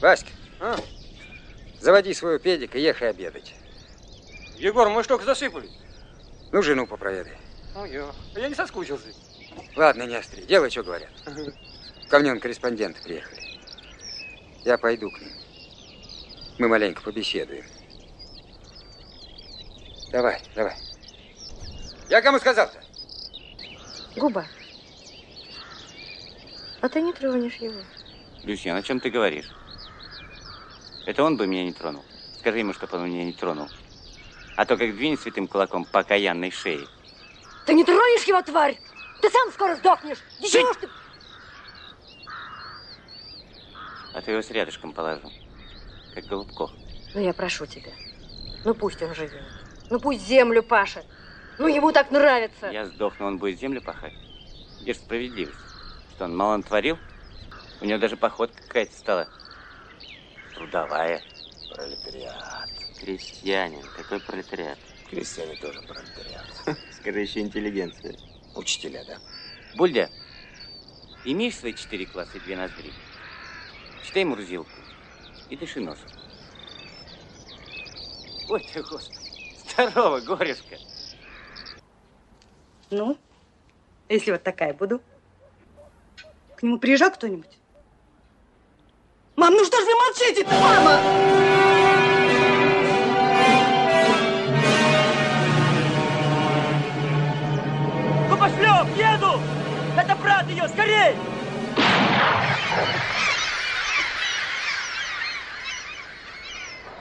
Васька, А? заводи свою педик и ехай обедать. Егор, мы ж только засыпали. Ну, жену попроведай. Ну, я. Я не соскучился. Ладно, не остри, делай, что говорят. Ко мне он корреспонденты приехали. Я пойду к ним. Мы маленько побеседуем. Давай, давай. Я кому сказал-то? Губа. А ты не тронешь его. Люсьен, о чем ты говоришь? Это он бы меня не тронул. Скажи ему, чтобы он меня не тронул. А то как двинет святым кулаком по окаянной шее. Ты не тронешь его, тварь! Ты сам скоро сдохнешь! Да чего ж ты... А то его с рядышком положу. Как голубков. Ну, я прошу тебя. Ну, пусть он живет. Ну, пусть землю пашет. Ну, ему так нравится. Я сдохну, он будет землю пахать. Где же справедливость? Что он мало натворил? У него даже походка какая-то стала. Трудовая. Пролетариат. Крестьянин. Какой пролетариат? Крестьяне тоже пролетариат. Скажи, еще интеллигенция. Учителя, да? Бульдя, имеешь свои четыре класса и две ноздри? Читай Мурзилку и дыши носом. Ой ты, Господи. Здорово, горюшка. Ну, если вот такая буду. К нему приезжал кто-нибудь? Мам, ну что ж вы молчите-то, мама? Губошлеп, еду! Это брат ее, скорей!